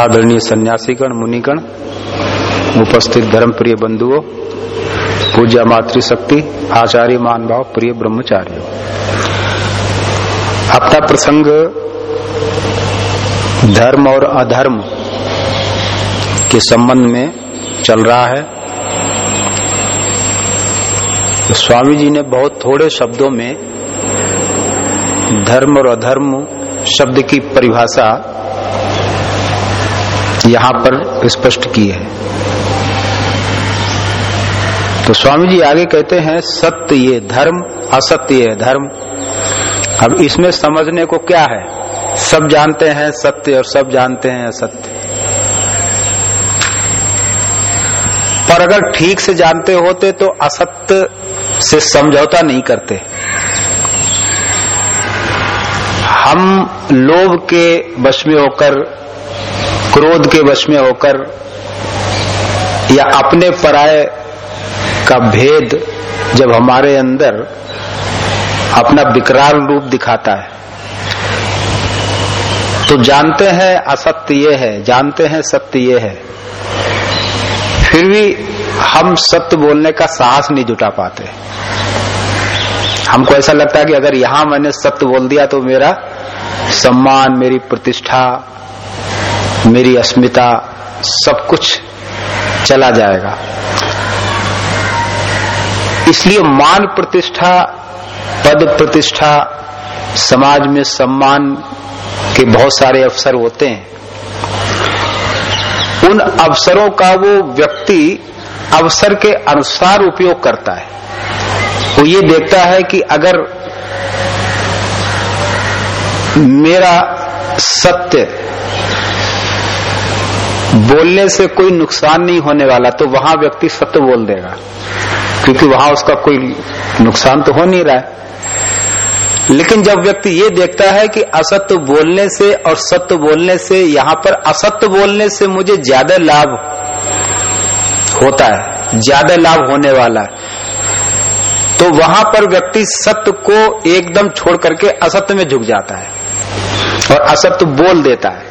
आदरणीय सन्यासीगण, मुनिगण, उपस्थित धर्म प्रिय बंधुओं पूजा मातृशक्ति, आचार्य मान भाव प्रिय ब्रह्मचार्य। आपका प्रसंग धर्म और अधर्म के संबंध में चल रहा है। तो स्वामी जी ने बहुत थोड़े शब्दों में धर्म और अधर्म शब्द की परिभाषा यहाँ पर स्पष्ट की है। तो स्वामी जी आगे कहते हैं, सत्य ये धर्म, असत्य ये धर्म। अब इसमें समझने को क्या है? सब जानते हैं सत्य और सब जानते हैं असत्य। पर अगर ठीक से जानते होते तो असत्य से समझौता नहीं करते। हम लोभ के वश में होकर क्रोध के वश में होकर या अपने पराय का भेद जब हमारे अंदर अपना विकराल रूप दिखाता है। तो जानते हैं असत्य ये है, जानते हैं सत्य ये है। फिर भी हम सत्य बोलने का साहस नहीं जुटा पाते। हमको ऐसा लगता है कि अगर यहाँ मैंने सत्य बोल दिया तो मेरा सम्मान, मेरी प्रतिष्ठा मेरी अस्मिता सब कुछ चला जाएगा। इसलिए मान प्रतिष्ठा, पद प्रतिष्ठा, समाज में सम्मान के बहुत सारे अवसर होते हैं। उन अवसरों का वो व्यक्ति अवसर के अनुसार उपयोग करता है। वो ये देखता है कि अगर मेरा सत्य बोलने से कोई नुकसान नहीं होने वाला तो वहाँ व्यक्ति सत्य बोल देगा। क्योंकि वहाँ उसका कोई नुकसान तो हो नहीं रहा है। लेकिन जब व्यक्ति ये देखता है कि असत्य बोलने से और सत्य बोलने से, यहाँ पर असत्य बोलने से मुझे ज़्यादा लाभ होता है, ज़्यादा लाभ होने वाला है। तो वहाँ पर व्यक्ति सत्य को एकदम छोड़ करके असत्य में झुक जाता है और असत्य बोल देता है।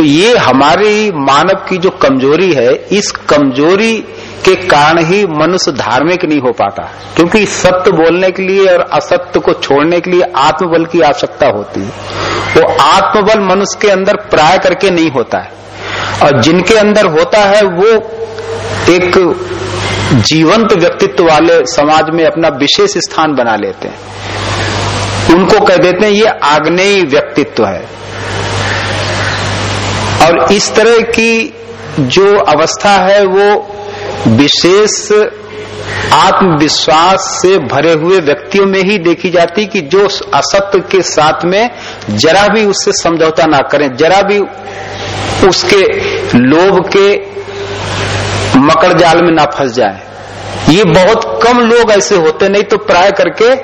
तो ये हमारी मानव की जो कमज़ोरी है, इस कमज़ोरी के कारण ही मनुष्य धार्मिक नहीं हो पाता। क्योंकि सत्य बोलने के लिए और असत्य को छोड़ने के लिए आत्मबल की आवश्यकता होती है। वो आत्मबल मनुष्य के अंदर प्राय करके नहीं होता है। और जिनके अंदर होता है, वो एक जीवंत व्यक्तित्व वाले समाज में अपना विशेष स्थान बना लेते हैं। उनको कह देते हैं, ये आग्नेय व्यक्तित्व है। और इस तरह की जो अवस्था है, वो विशेष आत्मविश्वास से भरे हुए व्यक्तियों में ही देखी जाती कि जो असत्य के साथ में जरा भी उससे समझौता ना करें, जरा भी उसके लोभ के मकड़ जाल में ना फंस जाए। ये बहुत कम लोग ऐसे होते नहीं तो प्राय करके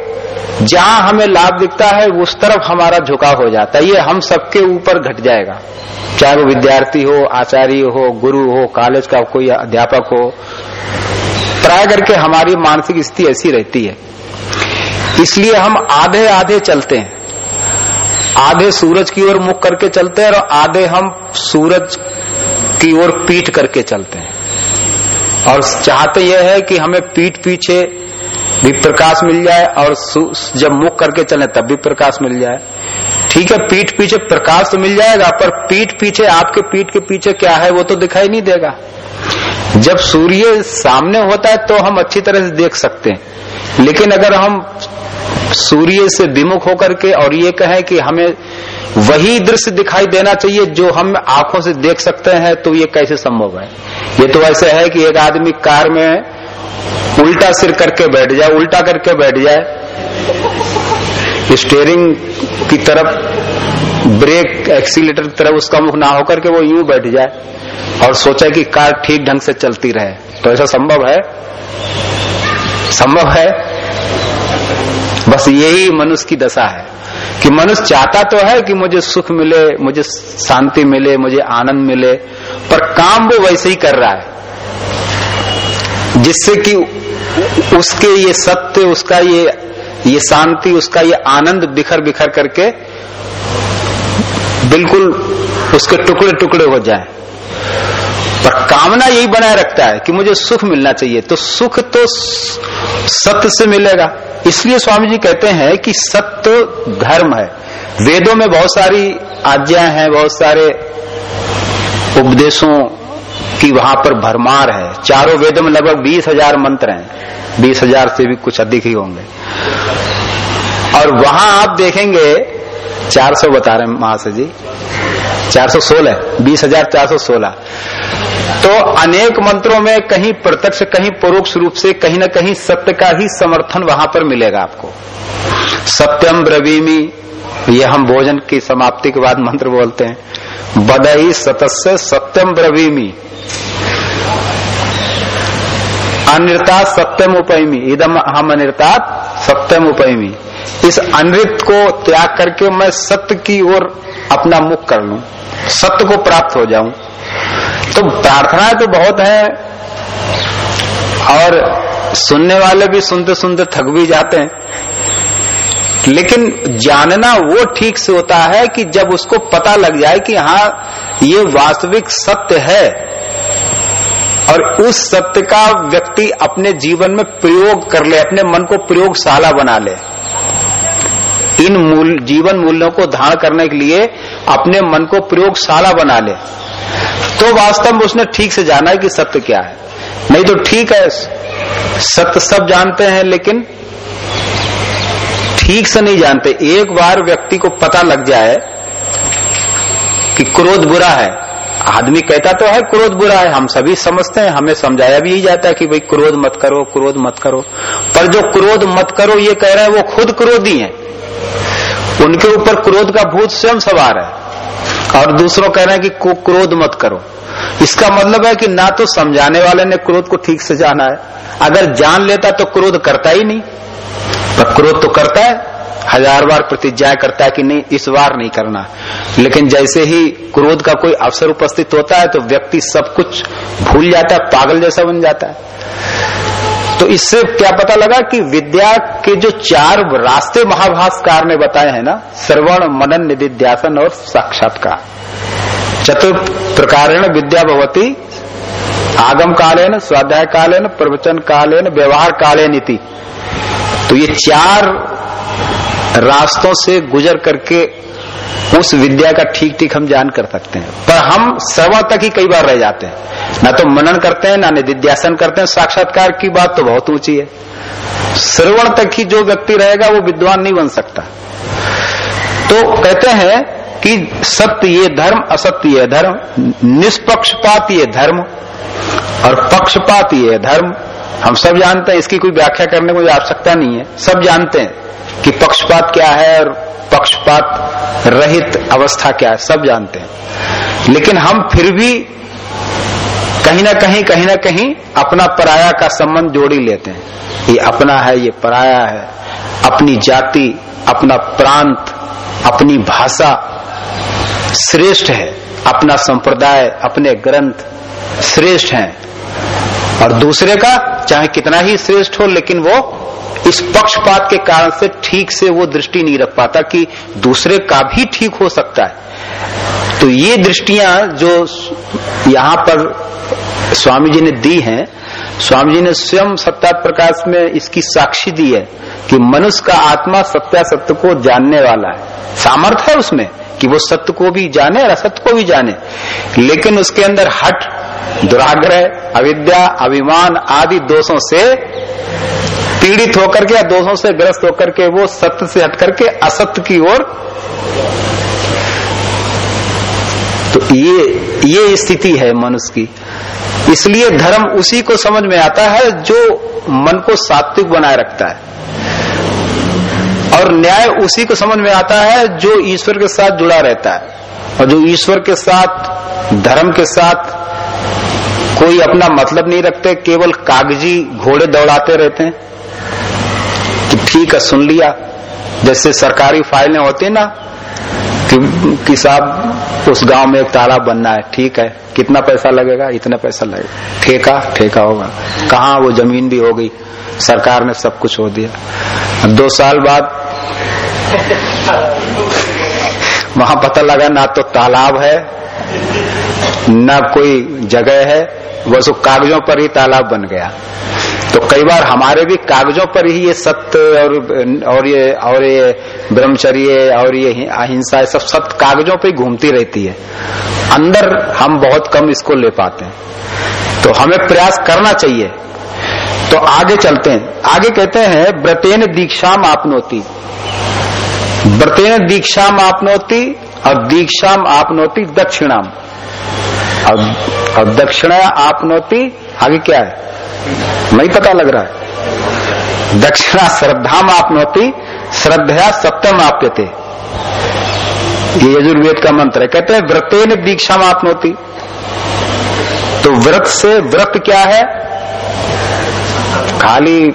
जहाँ हमें लाभ दिखता है, उस तरफ़ हमारा झुकाव हो जाता है। ये हम सबके ऊपर घट जाएगा। चाहे वो विद्यार्थी हो, आचार्य हो, गुरु हो कॉलेज का कोई अध्यापक हो, प्राय करके हमारी मानसिक स्थिति ऐसी रहती है। इसलिए हम आधे आधे चलते हैं। आधे सूरज की ओर मुख करके चलते हैं और आधे हम सूरज की ओर पीठ करके चलते हैं। और चाहते यह है कि हमें पीठ पीछे भी प्रकाश मिल जाए और जब मुख करके चले तब भी प्रकाश मिल जाए। ठीक है, पीठ पीछे प्रकाश तो मिल जाएगा, पर पीठ पीछे, आपके पीठ के पीछे क्या है, वो तो दिखाई नहीं देगा। जब सूर्य सामने होता है तो हम अच्छी तरह से देख सकते हैं। लेकिन अगर हम सूर्य से विमुख होकर के, और ये कहें कि हमें वही दृश्य दिखाई देना चाहिए, जो हम आँखों से देख सकते हैं तो ये कैसे संभव है? ये तो ऐसे है कि एक आदमी कार में उल्टा सिर करके बैठ जाए, उल्टा करके बैठ जाए। स्टेयरिंग की तरफ़, ब्रेक एक्सीटर की तरफ़ उसका मुख ना होकर के वो यूँ बैठ जाए और सोचा कि कार ठीक ढंग से चलती रहे। तो ऐसा संभव है? संभव है? बस यही मनुष्य की दशा है कि मनुष्य चाहता तो है कि मुझे सुख मिले, मुझे शांति मिले, मुझे आनंद मिले, पर काम वो वैसे ही कर रहा है। जिससे कि उसके ये सत्य, उसका ये ये शांति, उसका ये आनंद बिखर बिखर करके बिल्कुल उसके टुकड़े टुकड़े हो जाए। पर कामना यही बनाए रखता है कि मुझे सुख मिलना चाहिए। तो सुख तो सत्य से मिलेगा। इसलिए स्वामी जी कहते हैं कि सत्य धर्म है। वेदों में बहुत सारी आज्ञा हैं, बहुत सारे उपदेशों की वहाँ पर भरमार है। चारों वेदों में लगभग बीस हज़ार मंत्र हैं। बीस हज़ार से भी कुछ अधिक ही होंगे। और वहाँ आप देखेंगे, चार सौ बता रहे हैं महाशय जी, चार सौ सोलह, बीस हज़ार चार सौ सोलह। तो अनेक मंत्रों में कहीं प्रत्यक्ष, कहीं परोक्ष रूप से, कहीं ना कहीं सत्य का ही समर्थन वहाँ पर मिलेगा आपको। सत्यम ब्रवीमी, ये हम भोजन की समाप्ति के बाद मंत्र बोलते हैं। बदई सतस्य सत्यम ब्रवीमी। अनिर्ता सत्यम उपयमी इदम हम अनिर्ता सत्यम उपयमी इस अनृत को त्याग करके मैं सत्य की ओर अपना मुख कर लू, सत्य को प्राप्त हो जाऊँ। तो प्रार्थना तो बहुत है, और सुनने वाले भी सुनते सुनते थक भी जाते हैं। लेकिन जानना वो ठीक से होता है कि जब उसको पता लग जाए कि हाँ ये वास्तविक सत्य है और उस सत्य का व्यक्ति अपने जीवन में प्रयोग कर ले, अपने मन को प्रयोगशाला बना ले। इन मूल, जीवन मूल्यों को धारण करने के लिए अपने मन को प्रयोगशाला बना ले। तो वास्तव में उसने ठीक से जाना है कि सत्य क्या है। नहीं तो ठीक है, सत्य सब जानते हैं, लेकिन ठीक से नहीं जानते। एक बार व्यक्ति को पता लग जाए कि क्रोध बुरा है आदमी कहता तो है, क्रोध बुरा है, हम सभी समझते हैं, हमें समझाया भी यही जाता है कि भाई क्रोध मत करो, क्रोध मत करो। पर जो क्रोध मत करो, ये कह रहे हैं, वो खुद क्रोधी है। उनके ऊपर क्रोध का भूत स्वयं सवार है। और दूसरों कह रहे हैं कि क्रोध मत करो। इसका मतलब है कि ना तो समझाने वाले ने क्रोध को ठीक से जाना है। अगर जान लेता तो क्रोध करता ही नहीं। पर क्रोध तो करता है। हज़ार बार प्रतिज्ञा करता है कि नहीं, इस बार नहीं करना। लेकिन जैसे ही क्रोध का कोई अवसर उपस्थित होता है तो व्यक्ति सब कुछ भूल जाता है, पागल जैसा बन जाता है। तो इससे क्या पता लगा कि विद्या के जो चार रास्ते महाभाषकार ने बताए हैं ना, श्रवण, मनन, निधिध्यासन और साक्षात्कार। चतुर्थ प्रकारेण विद्या भवती, आगम कालेन, स्वाध्याय कालेन, प्रवचन कालेन, व्यवहार कालेन इति। तो ये चार रास्तों से गुजर करके उस विद्या का ठीक ठीक हम जान कर सकते हैं। पर हम श्रवण तक ही कई बार रह जाते हैं। ना तो मनन करते हैं, ना निधिध्यासन करते हैं। साक्षात्कार की बात तो बहुत ऊँची है। श्रवण तक ही जो व्यक्ति रहेगा, वो विद्वान नहीं बन सकता। तो कहते हैं कि सत्य ये धर्म, असत्य ये धर्म, निष्पक्षपात ये धर्म और पक्षपात ये धर्म। हम सब जानते हैं, इसकी कोई व्याख्या करने की आवश्यकता नहीं है। सब जानते हैं। कि पक्षपात क्या है और पक्षपात रहित अवस्था क्या है, सब जानते हैं। लेकिन हम फिर भी कहीं ना कहीं कहीं ना कहीं अपना पराया का संबंध जोड़ ही लेते हैं। ये अपना है, ये पराया है। अपनी जाति, अपना प्रांत, अपनी भाषा श्रेष्ठ है। अपना संप्रदाय, अपने ग्रंथ श्रेष्ठ हैं। और दूसरे का, चाहे कितना ही श्रेष्ठ हो, लेकिन वो इस पक्षपात के कारण से ठीक से वो दृष्टि नहीं रख पाता कि दूसरे का भी ठीक हो सकता है। तो ये दृष्टियाँ जो यहाँ पर स्वामी जी ने दी हैं, स्वामी जी ने स्वयं सत्ता प्रकाश में इसकी साक्षी दी है कि मनुष्य का आत्मा सत्या सत्य को जानने वाला है। सामर्थ्य है उसमें कि वो सत्य को भी जाने और असत्य को भी जाने। लेकिन उसके अंदर हट दुराग्रह, अविद्या, अभिमान आदि दोषों से पीड़ित होकर के या दोषों से ग्रस्त होकर के वो सत्य से हट करके असत्य की ओर तो ये ये स्थिति है मनुष्य की। इसलिए धर्म उसी को समझ में आता है जो मन को सात्विक बनाए रखता है। और न्याय उसी को समझ में आता है जो ईश्वर के साथ जुड़ा रहता है। और जो ईश्वर के साथ, धर्म के साथ कोई अपना मतलब नहीं रखते केवल कागज़ी घोड़े दौड़ाते रहते हैं। कि ठीक है सुन लिया। जैसे सरकारी फाइलें होती ना कि, कि साहब उस गाँव में एक तालाब बनना है ठीक है। कितना पैसा लगेगा? इतना पैसा लगेगा। ठेका ठेका होगा। कहा वो ज़मीन भी हो गई? सरकार ने सब कुछ हो दिया। दो साल बाद वहाँ पता लगा ना तो तालाब है न कोई जगह है। बस वो कागजों पर ही तालाब बन गया। तो कई बार हमारे भी कागजों पर ही ये सत्य और और ये और ये ब्रह्मचर्य और ये अहिंसा सब सत्य कागजों पर ही घूमती रहती है। अंदर हम बहुत कम इसको ले पाते हैं। तो हमें प्रयास करना चाहिए। तो आगे चलते हैं। आगे कहते हैं व्रतेन दीक्षा आपनोती। व्रतेन दीक्षा आपनोती और दीक्षाम आपनोती दक्षिणाम। और, और दक्षिणा आपनोती आगे क्या है? नहीं पता लग रहा है। दक्षिणा श्रद्धा आपनोती श्रद्धा सत्यम आप्यते ये यजुर्वेद का मंत्र है। कहते हैं व्रते ने दीक्षा आपनोती तो व्रत से व्रत क्या है? खाली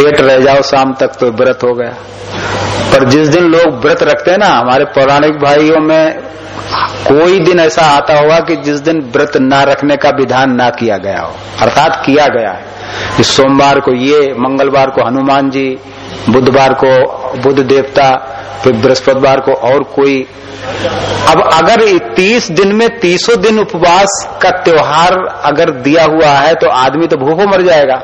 पेट रह जाओ, शाम तक तो व्रत हो गया। पर जिस दिन लोग व्रत रखते हैं ना, हमारे पौराणिक भाइयों में कोई दिन ऐसा आता होगा कि जिस दिन व्रत ना रखने का विधान ना किया गया हो। अर्थात किया गया है। कि सोमवार को ये, मंगलवार को हनुमान जी, बुधवार को बुद्ध देवता, फिर बृहस्पतिवार को और कोई। अब अगर तीस दिन में तीसों दिन उपवास का त्योहार अगर दिया हुआ है तो आदमी तो भूखो मर जाएगा।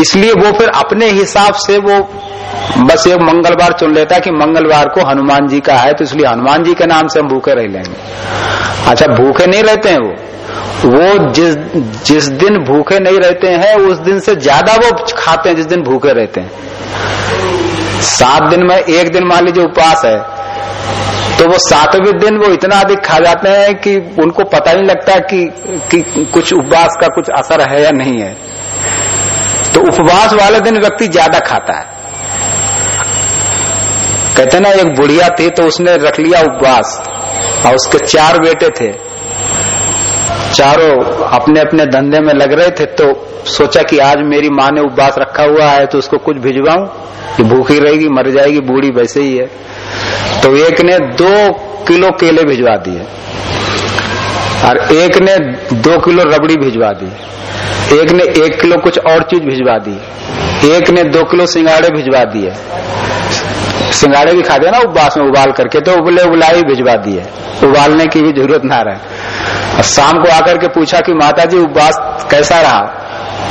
इसलिए वो फिर अपने हिसाब से वो बस एक मंगलवार चुन लेता है कि मंगलवार को हनुमान जी का है तो इसलिए हनुमान जी के नाम से हम भूखे रह लेंगे। अच्छा भूखे नहीं रहते हैं वो? वो जिस जिस दिन भूखे नहीं रहते हैं उस दिन से ज़्यादा वो खाते हैं जिस दिन भूखे रहते हैं। सात दिन में एक दिन मान लीजिए उपवास है तो वो सातवें दिन वो इतना अधिक खा जाते हैं कि उनको पता नहीं लगता कि, कि कुछ उपवास का कुछ असर है या नहीं है। तो उपवास वाले दिन व्यक्ति ज़्यादा खाता है। कहते ना, एक बुढ़िया थी तो उसने रख लिया उपवास, और उसके चार बेटे थे। चारों अपने अपने धंधे में लग रहे थे तो सोचा कि आज मेरी माँ ने उपवास रखा हुआ है तो उसको कुछ भिजवाऊं ये भूखी रहेगी, मर जाएगी, बूढ़ी वैसे ही है। तो एक ने दो किलो केले भिजवा दिए, और एक ने दो किलो रबड़ी भिजवा दी। एक ने एक किलो कुछ और चीज़ भिजवा दी। एक ने दो किलो सिंगाड़े भिजवा दिए। सिंगाड़े भी खाते ना उपवास में उबाल करके तो उबले उबलाई भिजवा दिए उबालने की भी ज़रूरत ना रहे। और शाम को आकर के पूछा कि माता जी उपवास कैसा रहा?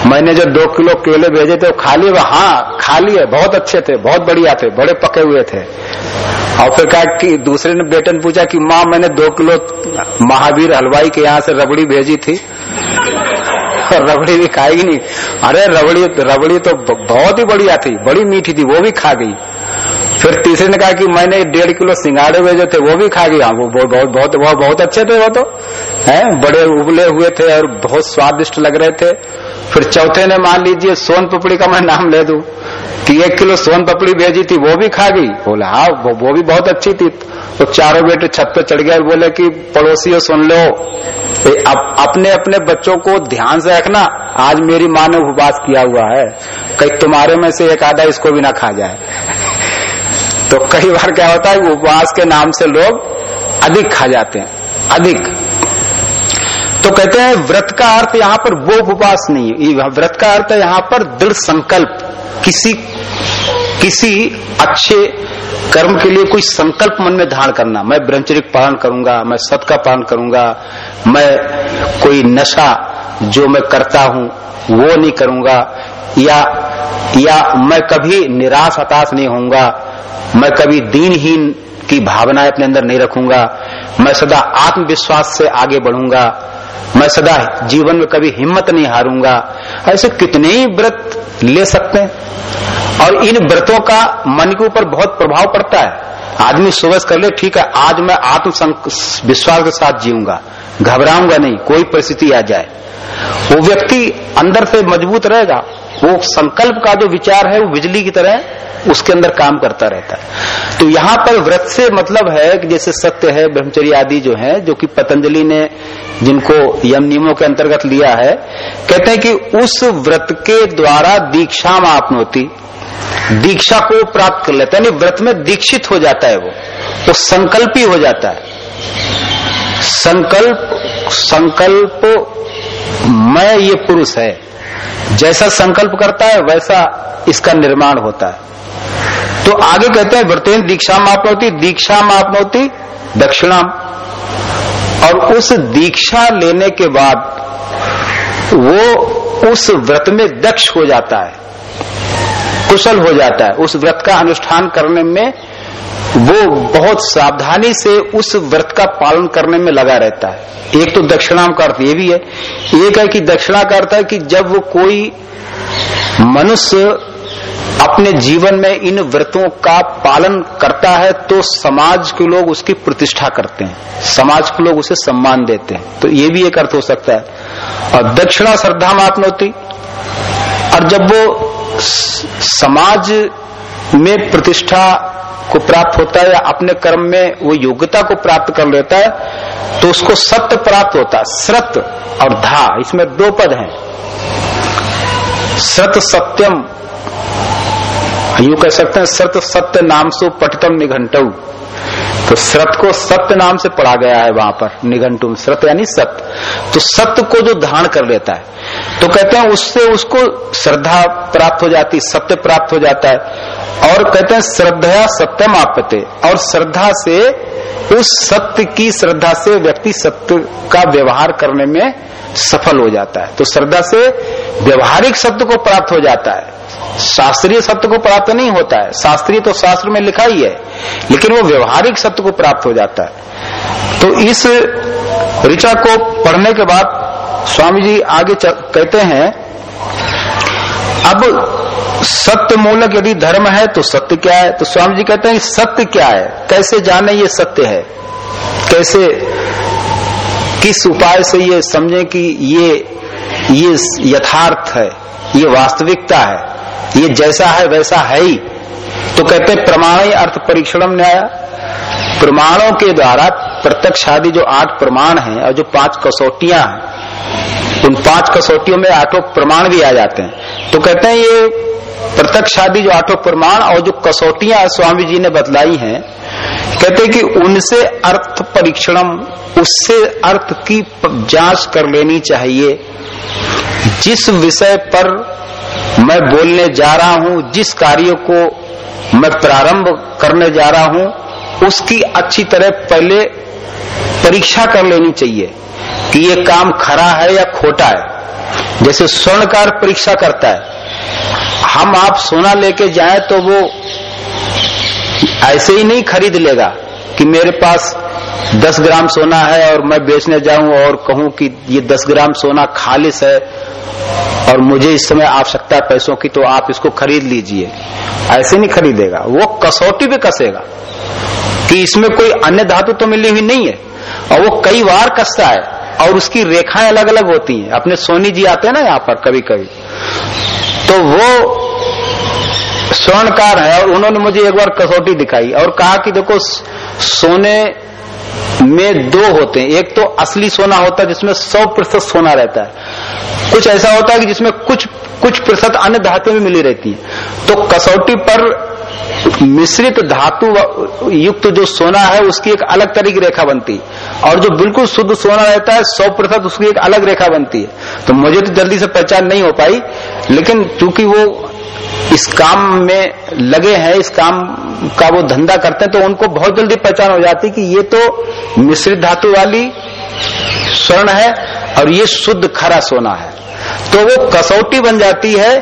मैंने जो दो किलो केले भेजे थे, वो खा लिए? हाँ खा लिए। बहुत अच्छे थे, बहुत बढ़िया थे, बड़े पके हुए थे। और फिर कहा कि, दूसरे ने बेटे ने पूछा कि, माँ, मैंने दो किलो महावीर हलवाई के यहाँ से रबड़ी भेजी थी। और रबड़ी भी खाएगी नहीं। अरे रबड़ी रबड़ी तो बहुत ही बढ़िया थी बड़ी मीठी थी वो भी खा गई। फिर तीसरे ने कहा कि मैंने डेढ़ किलो सिंगाड़े हुए जो थे वो भी खा गया वो बहुत बहुत बहुत बहुत, बहुत अच्छे थे वो तो। है बड़े उबले हुए थे और बहुत स्वादिष्ट लग रहे थे। फिर चौथे ने मान लीजिए सोन पपड़ी का मैं नाम ले दू कि एक किलो सोन पपड़ी भेजी थी वो भी खा गई। बोला हाँ वो, वो भी बहुत अच्छी थी। तो चारों बेटे छत पे चढ़ गए बोले कि पड़ोसियों सुन लो। अप, अपने अपने बच्चों को ध्यान से रखना। आज मेरी माँ ने उपवास किया हुआ है। कहीं तुम्हारे में से एक आधा इसको भी ना खा जाए। तो कई बार क्या होता है उपवास के नाम से लोग अधिक खा जाते हैं। अधिक। तो कहते हैं व्रत का अर्थ यहाँ पर वो उपवास नहीं है। व्रत का अर्थ है यहाँ पर दृढ़ संकल्प। किसी किसी अच्छे कर्म के लिए कोई संकल्प मन में धारण करना। मैं ब्रह्मचरिक पालन करूँगा, मैं सत का पालन करूँगा, मैं कोई नशा जो मैं करता हूँ, वो नहीं करूँगा, या या मैं कभी निराश, हताश नहीं होऊँगा, मैं कभी दीनहीन की भावनाएँ अपने अंदर नहीं रखूँगा, मैं सदा आत्मविश्वास से आगे बढ़ूँगा, मैं सदा जीवन में कभी हिम्मत नहीं हारूँगा। ऐसे कितने ही व्रत ले सकते हैं। और इन व्रतों का मन के ऊपर बहुत प्रभाव पड़ता है। आदमी सुबह कर ले, ठीक है, आज मैं आत्म विश्वास के साथ जीऊँगा। घबराऊँगा नहीं, कोई परिस्थिति आ जाए। वो व्यक्ति अंदर से मज़बूत रहेगा। वो संकल्प का जो विचार है, वो बिजली की तरह उसके अंदर काम करता रहता है। तो यहाँ पर व्रत से मतलब है कि जैसे सत्य है, ब्रह्मचर्य आदि जो है, जो कि पतंजलि ने जिनको यम नियमों के अंतर्गत लिया है, कहते हैं कि उस व्रत के द्वारा दीक्षा में आपनोती दीक्षा को प्राप्त कर लेता है। व्रत में दीक्षित हो जाता है वो। वो संकल्पी हो जाता है। संकल्प संकल्प, मैं ये पुरुष है। जैसा संकल्प करता है, वैसा इसका निर्माण होता है। तो आगे कहते हैं, व्रतेन दीक्षा मापनौती दीक्षा मापनौती, दक्षिणाम। और उस दीक्षा लेने के बाद वो उस व्रत में दक्ष हो जाता है। कुशल हो जाता है। उस व्रत का अनुष्ठान करने में वो बहुत सावधानी से उस व्रत का पालन करने में लगा रहता है। एक तो दक्षिणा का अर्थ ये भी है। एक है कि दक्षिणा का अर्थ है कि जब वो कोई मनुष्य अपने जीवन में इन व्रतों का पालन करता है तो समाज के लोग उसकी प्रतिष्ठा करते हैं। समाज के लोग उसे सम्मान देते हैं। तो ये भी एक अर्थ हो सकता है। और दक्षिणा श्रद्धा मात्म होती और जब वो समाज में प्रतिष्ठा को प्राप्त होता है या अपने कर्म में वो योग्यता को प्राप्त कर लेता है तो उसको सत्य प्राप्त होता है। सत और धा, इसमें दो पद हैं। सत सत्यम, यू कह सकते हैं, सत सत्य नाम सो पठतम निघंटऊ तो सत को सत्य नाम से पढ़ा गया है वहाँ पर निघंटू सत यानी सत्य। तो सत्य को जो धारण कर लेता है तो कहते हैं उससे उसको श्रद्धा प्राप्त हो जाती, सत्य प्राप्त हो जाता है। और कहते हैं श्रद्धा सत्यम आपते और श्रद्धा से, उस सत्य की श्रद्धा से व्यक्ति सत्य का व्यवहार करने में सफल हो जाता है। तो श्रद्धा से व्यवहारिक सत्य को प्राप्त हो जाता है। शास्त्रीय सत्य को प्राप्त नहीं होता है। शास्त्रीय तो शास्त्र में लिखा ही है, लेकिन वो व्यवहारिक सत्य को प्राप्त हो जाता है। तो इस ऋचा को पढ़ने के बाद स्वामी जी आगे कहते हैं, अब सत्य मूलक यदि धर्म है तो सत्य क्या है? तो स्वामी जी कहते हैं, सत्य क्या है? कैसे जाने ये सत्य है? कैसे, किस उपाय से ये समझे कि ये ये यथार्थ है? ये वास्तविकता है? ये जैसा है, वैसा है ही। तो कहते हैं प्रमाण अर्थ परीक्षण न्याय। प्रमाणों के द्वारा प्रत्यक्ष आदि जो आठ प्रमाण हैं और जो पाँच कसौटियाँ हैं उन पाँच कसौटियों में आठों प्रमाण भी आ जाते हैं। तो कहते हैं, ये प्रत्यक्ष आदि जो आठों प्रमाण और जो कसौटियाँ स्वामी जी ने बतलाई हैं, कहते हैं कि उनसे अर्थ परीक्षणम, उससे अर्थ की जाँच कर लेनी चाहिए। जिस विषय पर मैं बोलने जा रहा हूँ, जिस कार्य को मैं प्रारंभ करने जा रहा हूँ, उसकी अच्छी तरह पहले परीक्षा कर लेनी चाहिए। कि ये काम खरा है या खोटा है। जैसे स्वर्णकार परीक्षा करता है। हम आप सोना लेके जाए तो वो ऐसे ही नहीं खरीद लेगा कि मेरे पास दस ग्राम सोना है और मैं बेचने जाऊँ और कहूँ कि ये दस ग्राम सोना खालिश है और मुझे इस समय आवश्यकता है पैसों की तो आप इसको खरीद लीजिए। ऐसे नहीं खरीदेगा। वो कसौटी भी कसेगा कि इसमें कोई अन्य धातु तो मिली हुई नहीं है। और वो कई बार कसता है। और उसकी रेखाएँ अलग अलग होती हैं। अपने सोनी जी आते हैं ना यहाँ पर कभी कभी तो वो स्वर्णकार है और उन्होंने मुझे एक बार कसौटी दिखाई और कहा कि देखो, सोने में दो होते हैं। एक तो असली सोना होता है जिसमें सौ प्रतिशत सोना रहता है। कुछ ऐसा होता है कि जिसमें कुछ कुछ प्रतिशत अन्य धातु भी मिली रहती है। तो कसौटी पर मिश्रित धातु युक्त जो सोना है, उसकी एक अलग तरह की रेखा बनती है। और जो बिल्कुल शुद्ध सोना रहता है सौ प्रतिशत उसकी एक अलग रेखा बनती है। तो मुझे तो जल्दी से पहचान नहीं हो पाई, लेकिन चूँकि वो इस काम में लगे हैं, इस काम का वो धंधा करते हैं तो उनको बहुत जल्दी पहचान हो जाती कि ये तो मिश्रित धातु वाली स्वर्ण है, और ये शुद्ध खरा सोना है। तो वो कसौटी बन जाती है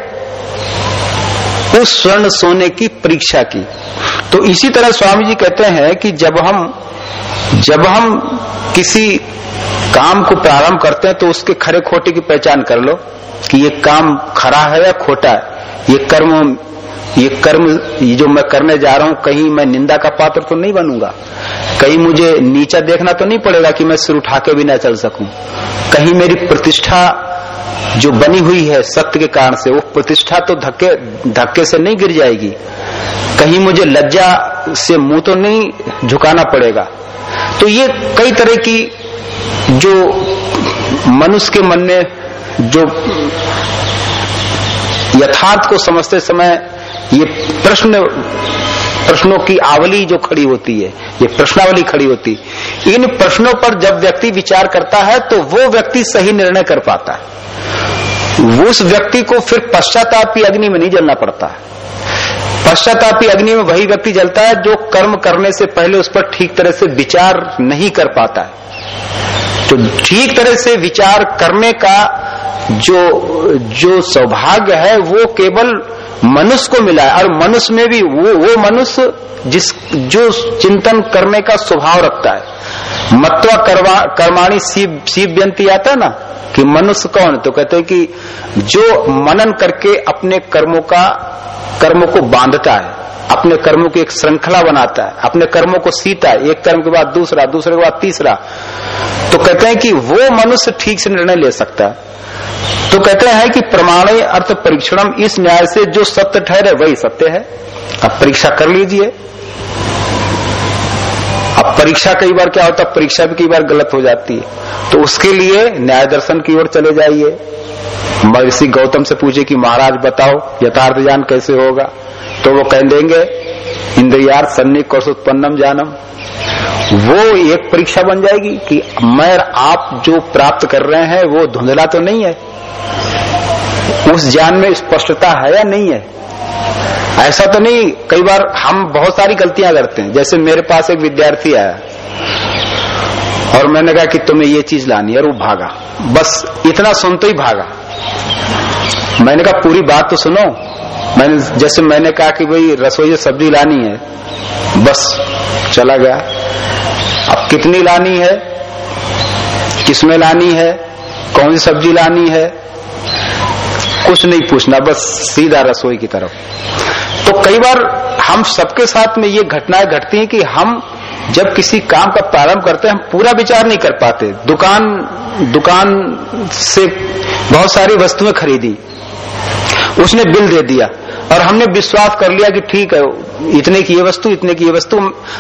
उस स्वर्ण सोने की परीक्षा की। तो इसी तरह स्वामी जी कहते हैं कि जब हम जब हम किसी काम को प्रारंभ करते हैं तो उसके खरे खोटे की पहचान कर लो कि ये काम खरा है या खोटा है। ये कर्म ये कर्म, ये जो मैं करने जा रहा हूँ, कहीं मैं निंदा का पात्र तो नहीं बनूँगा। कहीं मुझे नीचा देखना तो नहीं पड़ेगा कि मैं सिर उठा के भी ना चल सकूँ। कहीं मेरी प्रतिष्ठा जो बनी हुई है सत्य के कारण से, वो प्रतिष्ठा तो धक्के धक्के से नहीं गिर जाएगी। कहीं मुझे लज्जा से मुँह तो नहीं झुकाना पड़ेगा। तो ये कई तरह की जो मनुष्य के मन में जो यथार्थ को समझते समय ये प्रश्न प्रश्नों की आवली जो खड़ी होती है, ये प्रश्नावली खड़ी होती है। इन प्रश्नों पर जब व्यक्ति विचार करता है तो वो व्यक्ति सही निर्णय कर पाता है। उस व्यक्ति को फिर पश्चातापी अग्नि में नहीं जलना पड़ता। पश्चातापी अग्नि में वही व्यक्ति जलता है, जो कर्म करने से पहले उस पर ठीक तरह से विचार नहीं कर पाता है। तो ठीक तरह से विचार करने का जो जो सौभाग्य है, वो केवल मनुष्य को मिला है। और मनुष्य में भी वो वो मनुष्य जिस, जो चिंतन करने का स्वभाव रखता है। मत्वा कर्माणी शिव सीप व्यंती आता है ना, कि मनुष्य कौन तो कहते हैं कि जो मनन करके अपने कर्मों का, कर्मों को बांधता है, अपने कर्मों की एक श्रृंखला बनाता है, अपने कर्मों को सीता है, एक कर्म के बाद दूसरा, दूसरे के बाद तीसरा। तो कहते हैं कि वो मनुष्य ठीक से निर्णय ले सकता है। तो कहते हैं कि प्रमाण अर्थ परीक्षणम इस न्याय से जो सत्य ठहरे वही सत्य है। अब परीक्षा कर लीजिए। अब परीक्षा कई बार क्या होता है? परीक्षा भी कई बार गलत हो जाती है। तो उसके लिए न्याय दर्शन की ओर चले जाइए। महर्षि गौतम से पूछे कि महाराज बताओ, यथार्थ ज्ञान कैसे होगा? तो वो कह देंगे इंद्रियार सन्निक कौशोत्पन्नम जानम वो एक परीक्षा बन जाएगी कि मैं आप जो प्राप्त कर रहे हैं, वो धुंधला तो नहीं है। उस ज्ञान में स्पष्टता है या नहीं है? ऐसा तो नहीं, कई बार हम बहुत सारी गलतियाँ करते हैं। जैसे मेरे पास एक विद्यार्थी आया और मैंने कहा कि तुम्हें ये चीज़ लानी है और वो भागा। बस इतना सुनते ही भागा। मैंने कहा, पूरी बात तो सुनो। मैंने जैसे मैंने कहा कि भाई, रसोई सब्ज़ी लानी है, बस चला गया। अब कितनी लानी है? किसमें लानी है? कौन सी सब्ज़ी लानी है? कुछ नहीं पूछना, बस सीधा रसोई की तरफ़। तो कई बार हम सबके साथ में ये घटनाएँ घटती हैं कि हम जब किसी काम का प्रारंभ करते हैं, हम पूरा विचार नहीं कर पाते। दुकान दुकान से बहुत सारी वस्तुएँ खरीदी। उसने बिल दे दिया। और हमने विश्वास कर लिया कि ठीक है, इतने की ये वस्तु, इतने की ये वस्तु,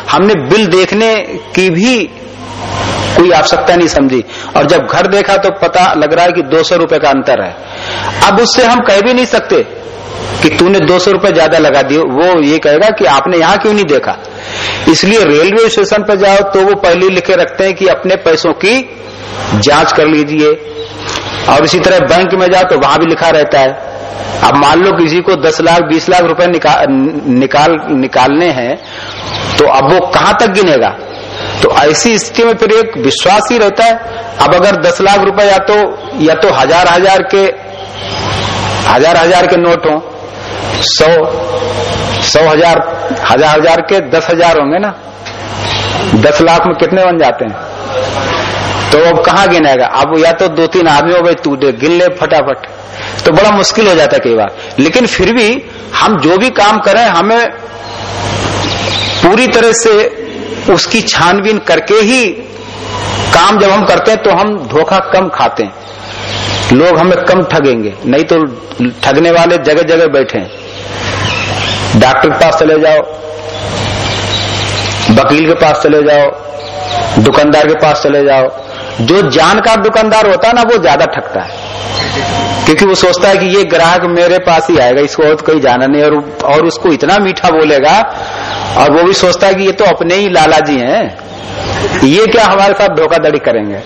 हमने बिल देखने की भी कोई आवश्यकता नहीं समझी। और जब घर देखा तो पता लग रहा है कि दो सौ रुपये का अंतर है। अब उससे हम कह भी नहीं सकते कि तूने दो सौ रुपये ज़्यादा लगा दिए। वो ये कहेगा कि आपने यहाँ क्यों नहीं देखा? इसलिए रेलवे स्टेशन पर जाओ तो वो पहले लिखे रखते हैं कि अपने पैसों की जाँच कर लीजिए। और इसी तरह बैंक में जाओ तो वहाँ भी लिखा रहता है। अब मान लो किसी को दस लाख, बीस लाख रुपए निकाल निकाल, निकालने हैं तो अब वो कहाँ तक गिनेगा? तो ऐसी स्थिति में फिर एक विश्वास ही रहता है। अब अगर दस लाख रुपए या तो या तो हज़ार हज़ार के, हज़ार हज़ार के नोट हो, सौ सौ हज़ार हज़ार हज़ार के दस हज़ार होंगे ना? दस लाख में कितने बन जाते हैं? तो अब कहाँ गिनेगा? अब या तो दो तीन आदमी हो गए, तू गिन ले फटाफट। तो बड़ा मुश्किल हो जाता कई बार। लेकिन फिर भी हम जो भी काम करें, हमें पूरी तरह से उसकी छानबीन करके ही काम जब हम करते हैं तो हम धोखा कम खाते हैं। लोग हमें कम ठगेंगे। नहीं तो ठगने वाले जगह जगह बैठे हैं। डॉक्टर के पास चले जाओ, वकील के पास चले जाओ, दुकानदार के पास चले जाओ जो जानकार दुकानदार होता है ना, वो ज़्यादा ठगता है। क्योंकि वो सोचता है कि ये ग्राहक मेरे पास ही आएगा, इसको और कोई जाना नहीं, और और उसको इतना मीठा बोलेगा, और वो भी सोचता है कि ये तो अपने ही लाला जी हैं। ये क्या हमारे साथ धोखाधड़ी करेंगे?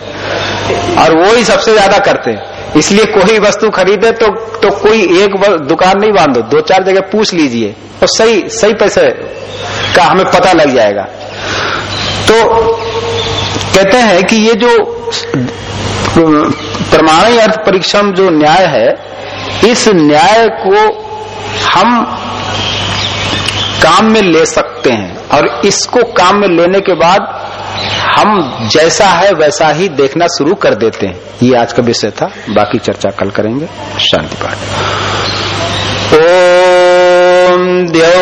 और वो ही सबसे ज़्यादा करते हैं। इसलिए कोई वस्तु खरीदे तो तो कोई एक दुकान नहीं बांधो, दो चार जगह पूछ लीजिए तो सही सही पैसे का हमें पता लग जाएगा। तो कहते हैं कि ये जो प्रमाणी अर्थ परीक्षण जो न्याय है, इस न्याय को हम काम में ले सकते हैं। और इसको काम में लेने के बाद हम जैसा है वैसा ही देखना शुरू कर देते हैं। ये आज का विषय था, बाकी चर्चा कल करेंगे। शांति पाठ। ओम देव